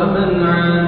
ومن عاد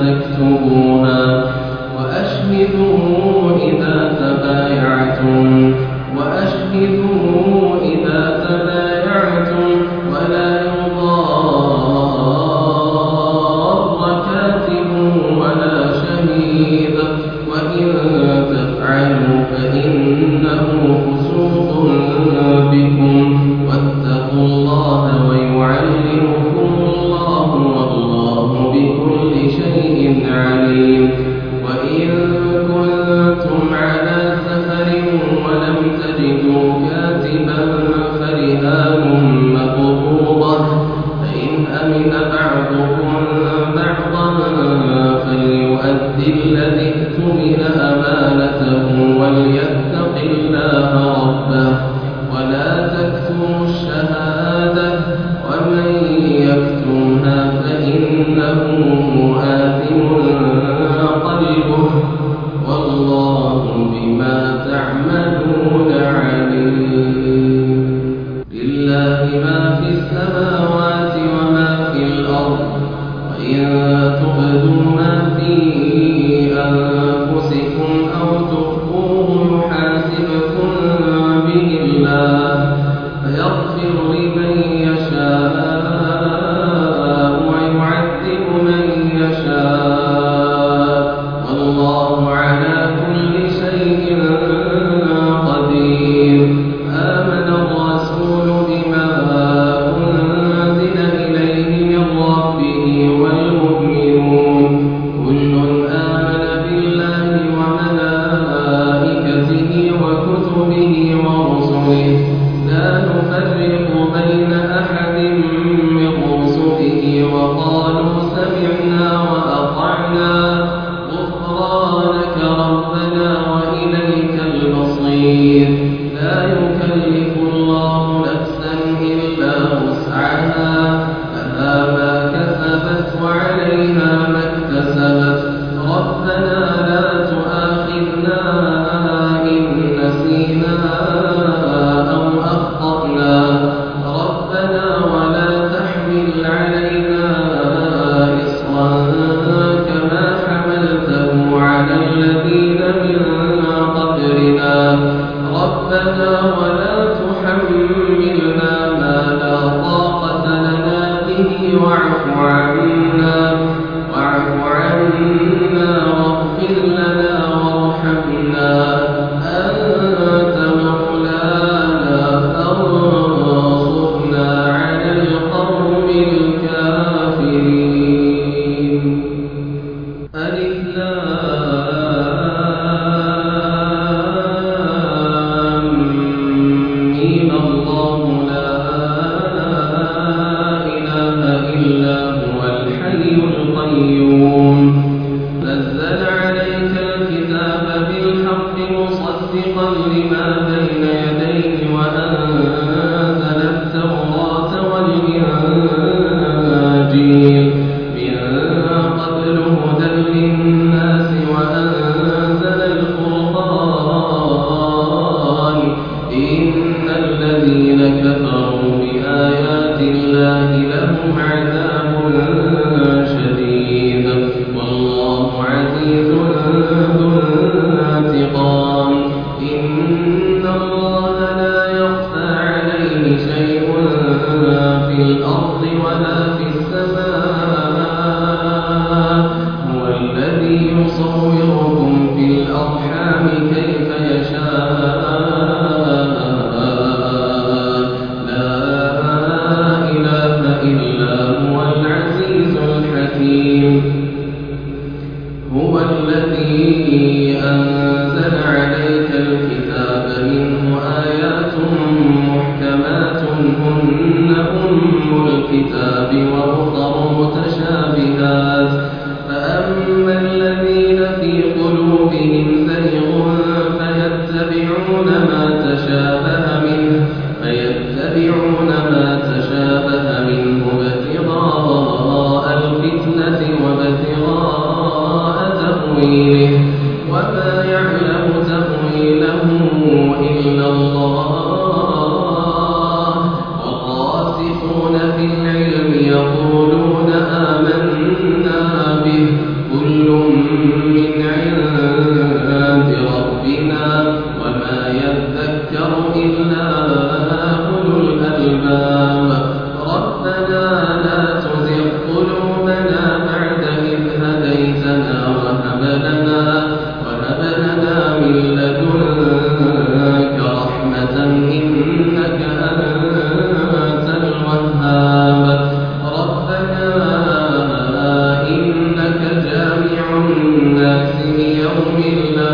تكتبوها وأشهدوا إذا تبايعتم يقولون يوم لا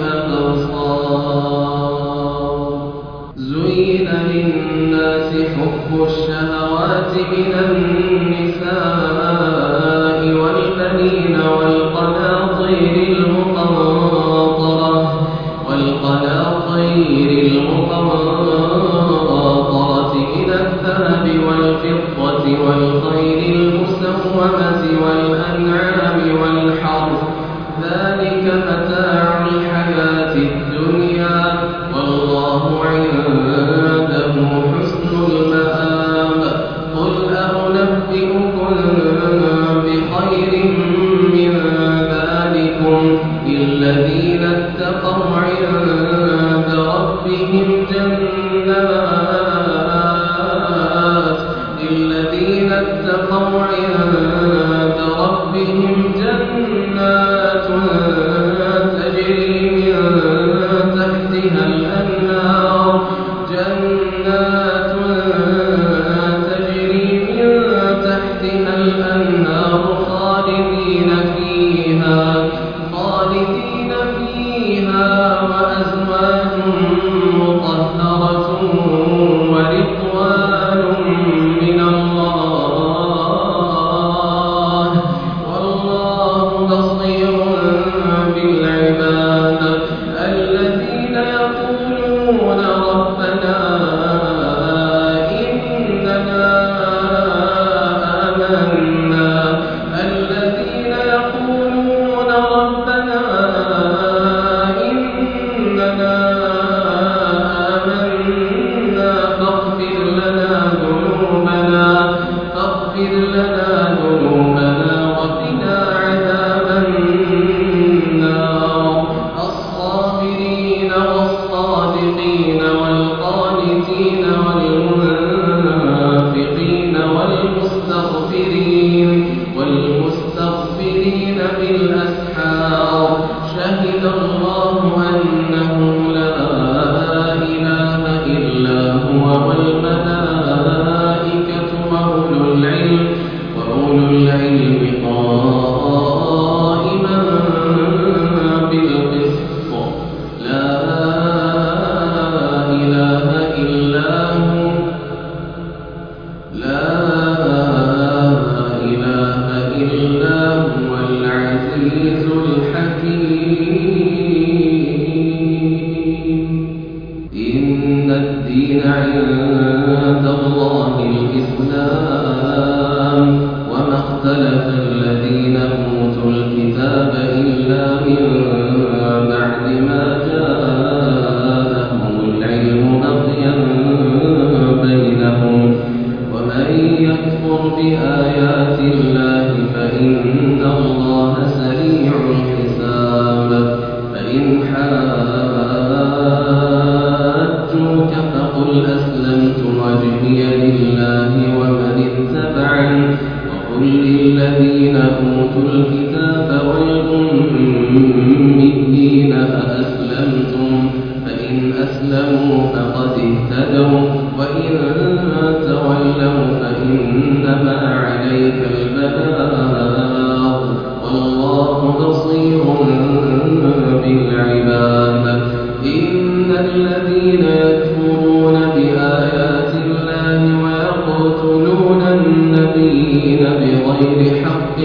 بغير حق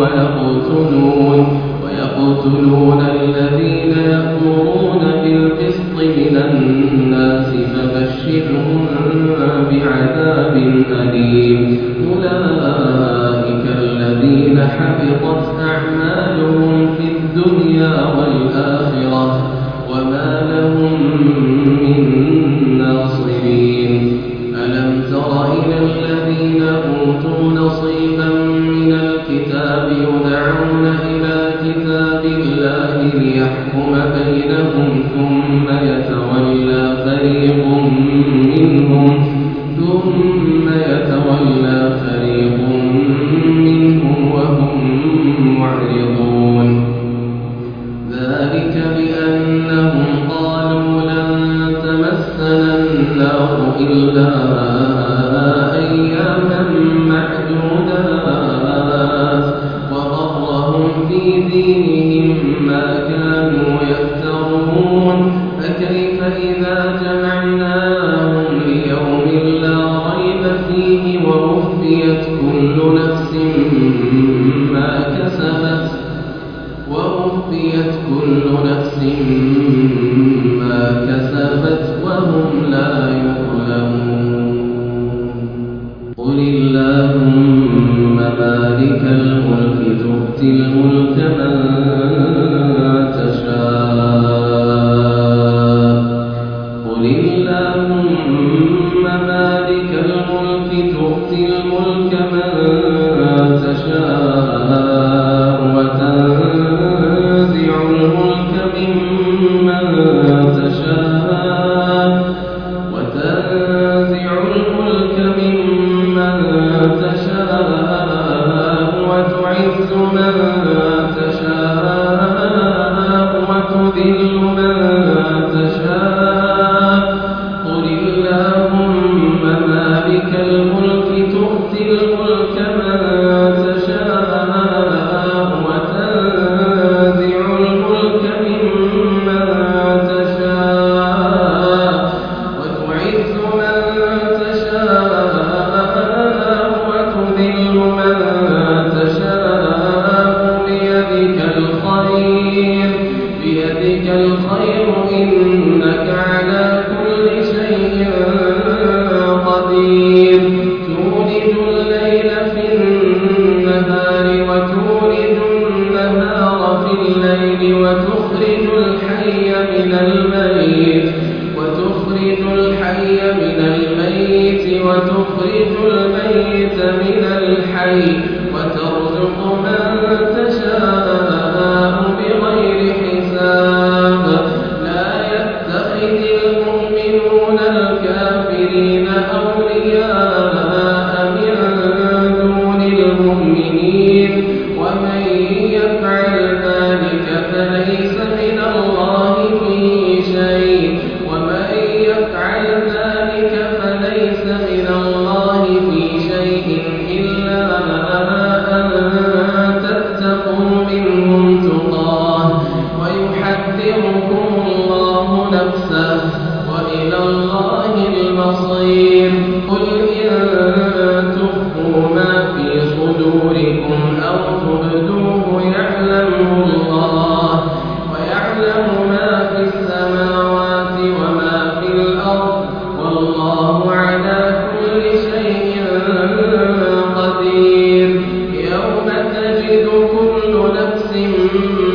ويقتلون ويقتلون ووفيت كل نفس ما كسبت وهم لا يظلمون. قل اللهم مالك الملك تؤتي الملك من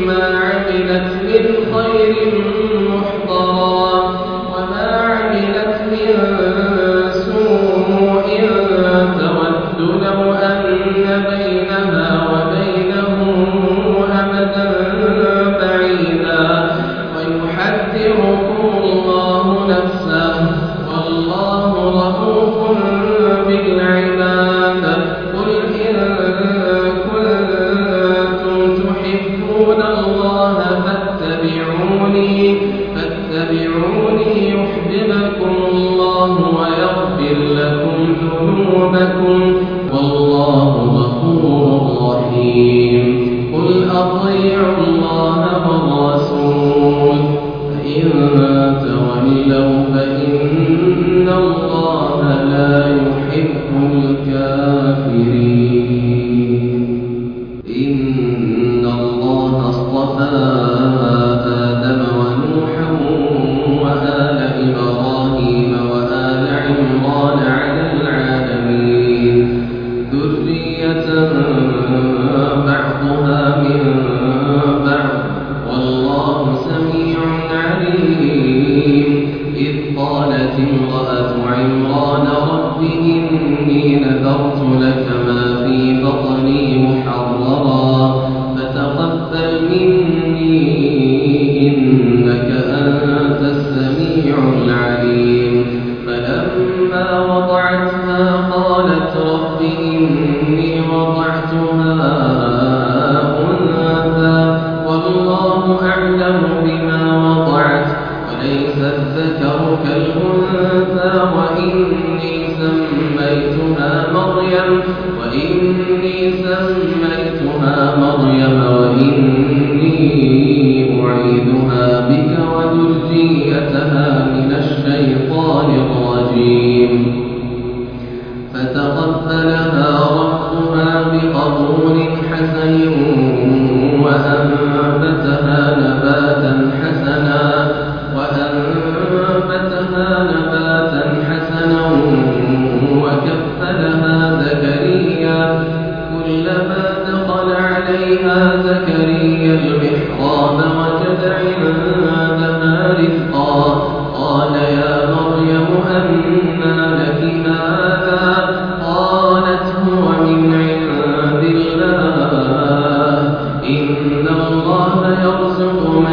ما عملت من خير محضرا.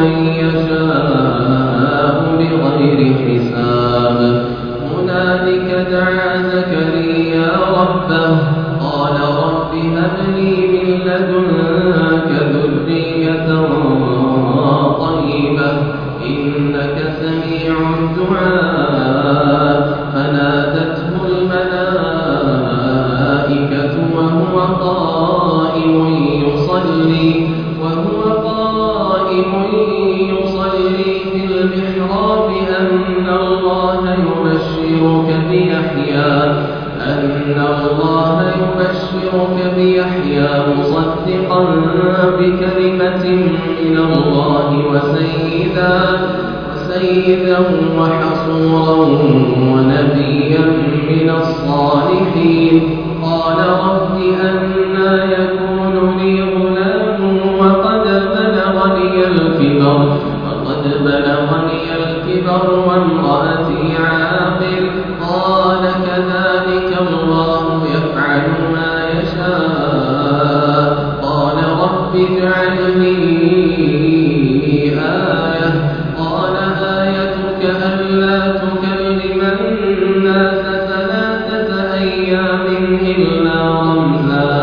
يشاء. إلا رمزا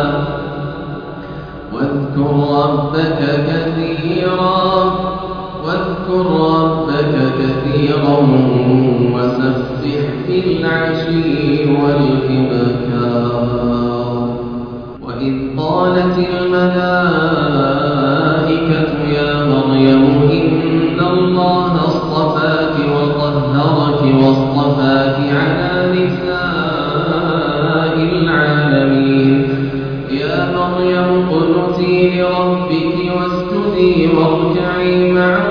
واذكر ربك كثيرا واذكر ربك كثيرا وسبح بالعشي والإبكار وإذ قالت الملائكة يا مريم إن الله اصطفاك وطهرك واصطفاك على نسائك العالمين. يا مريم قنتي لربك واسجدي واركعي معه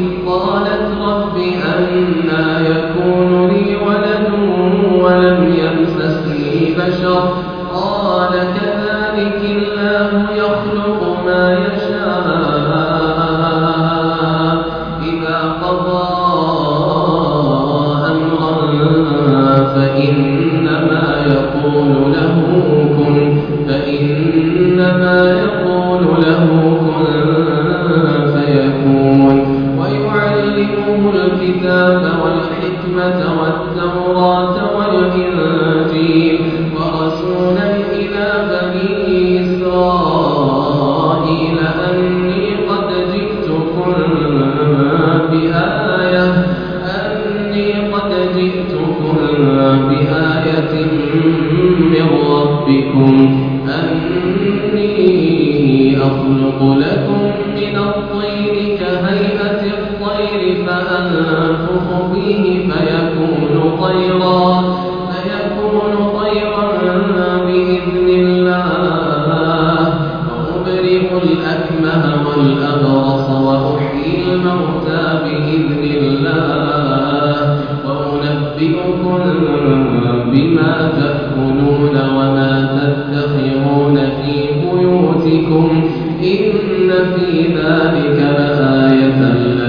بإذن الله وأنبئكم بما تأكلون وما في بيوتكم إن في ذلك لآية لكم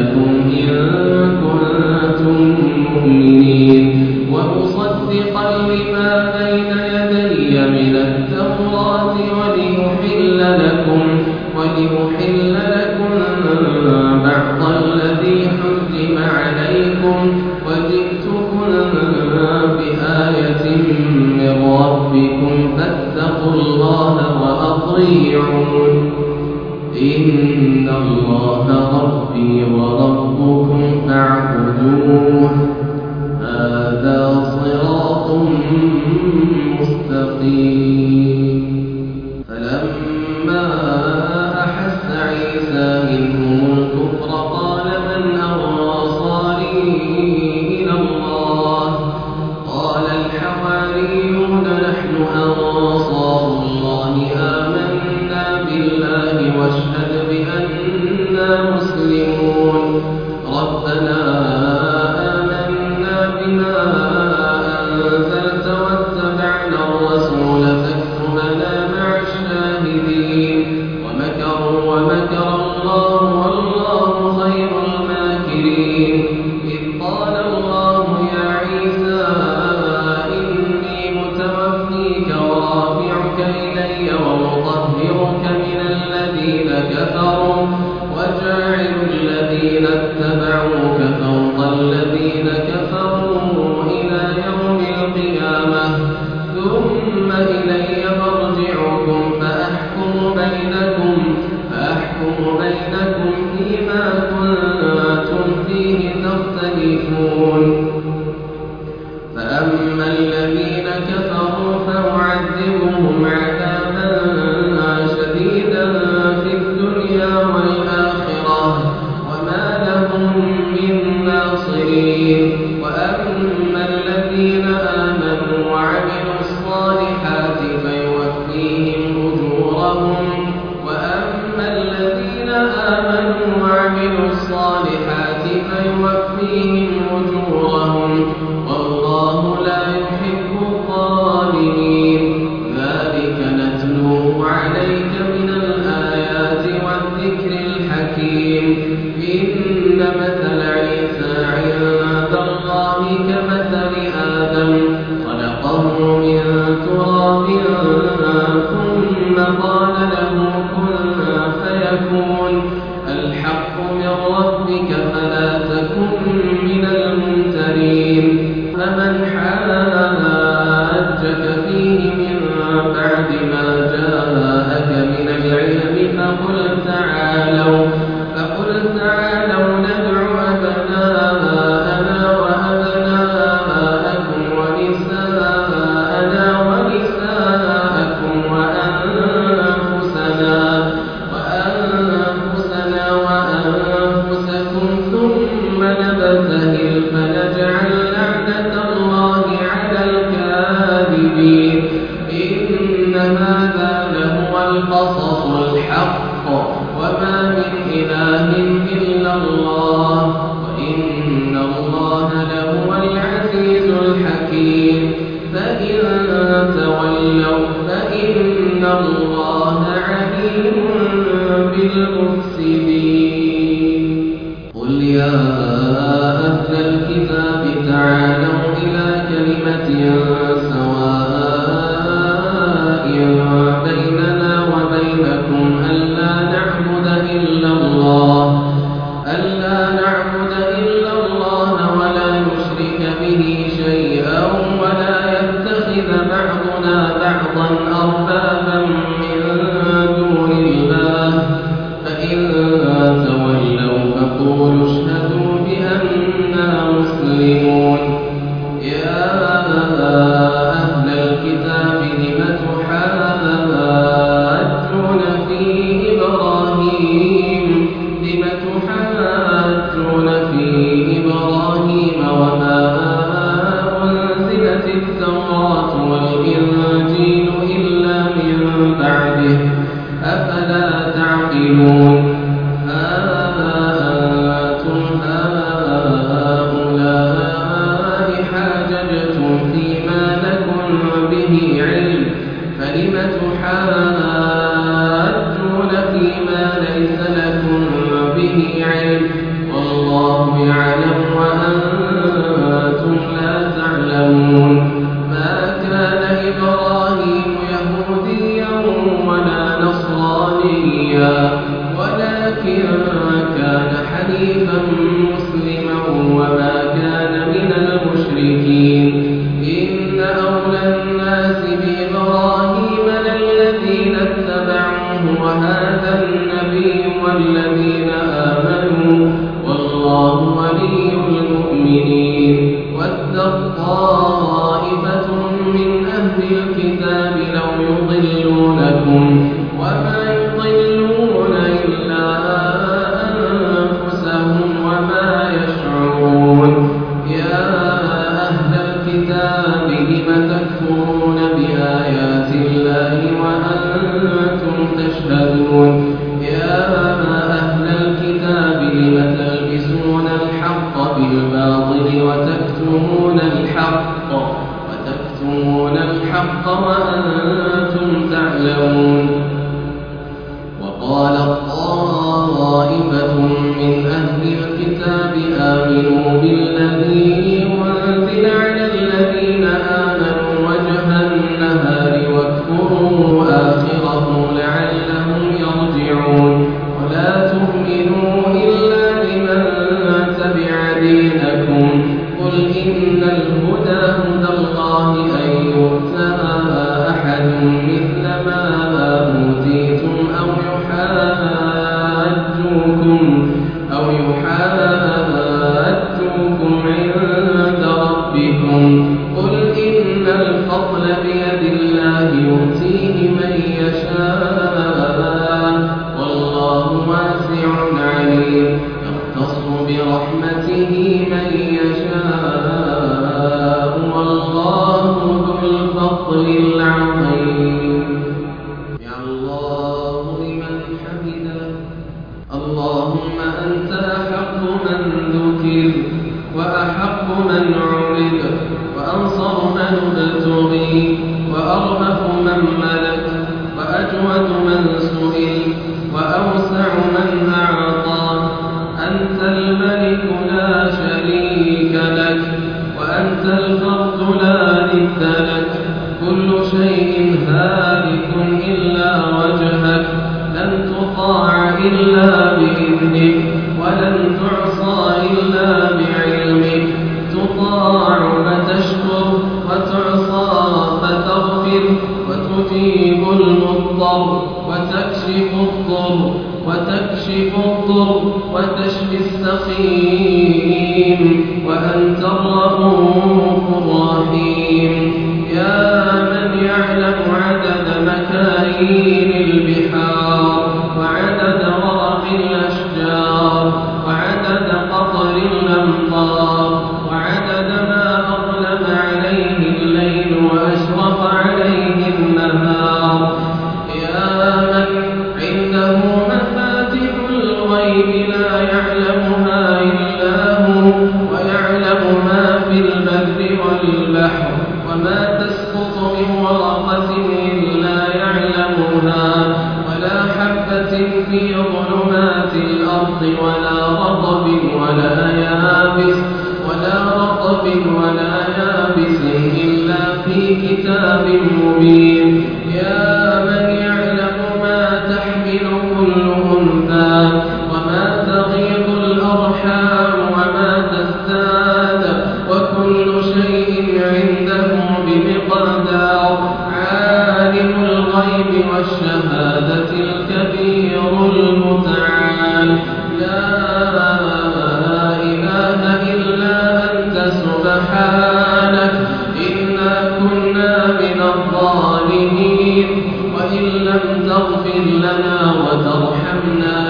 وترحمنا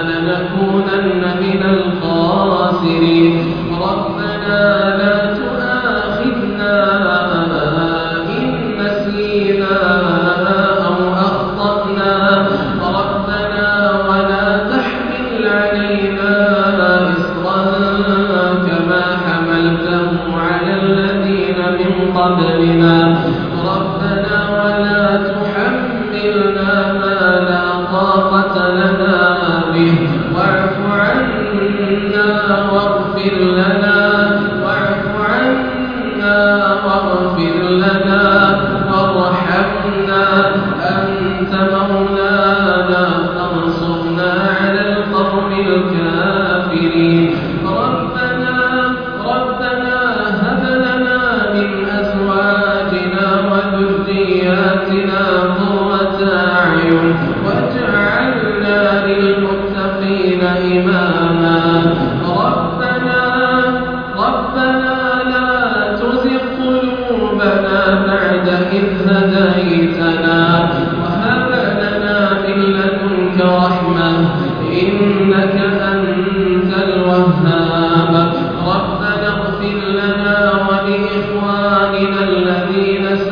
الذين سبقونا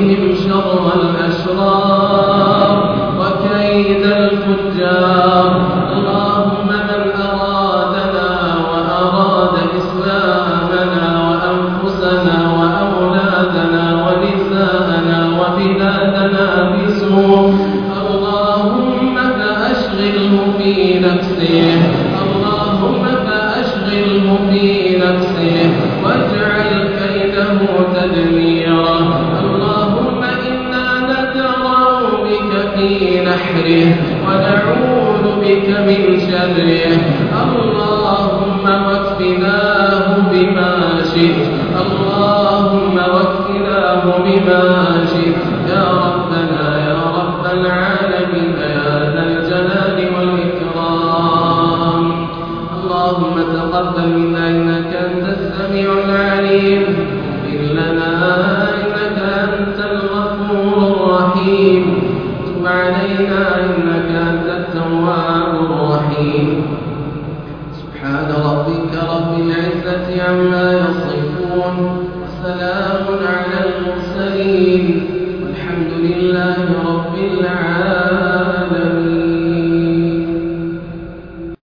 بهم شر الأشرار وكيد الفجار.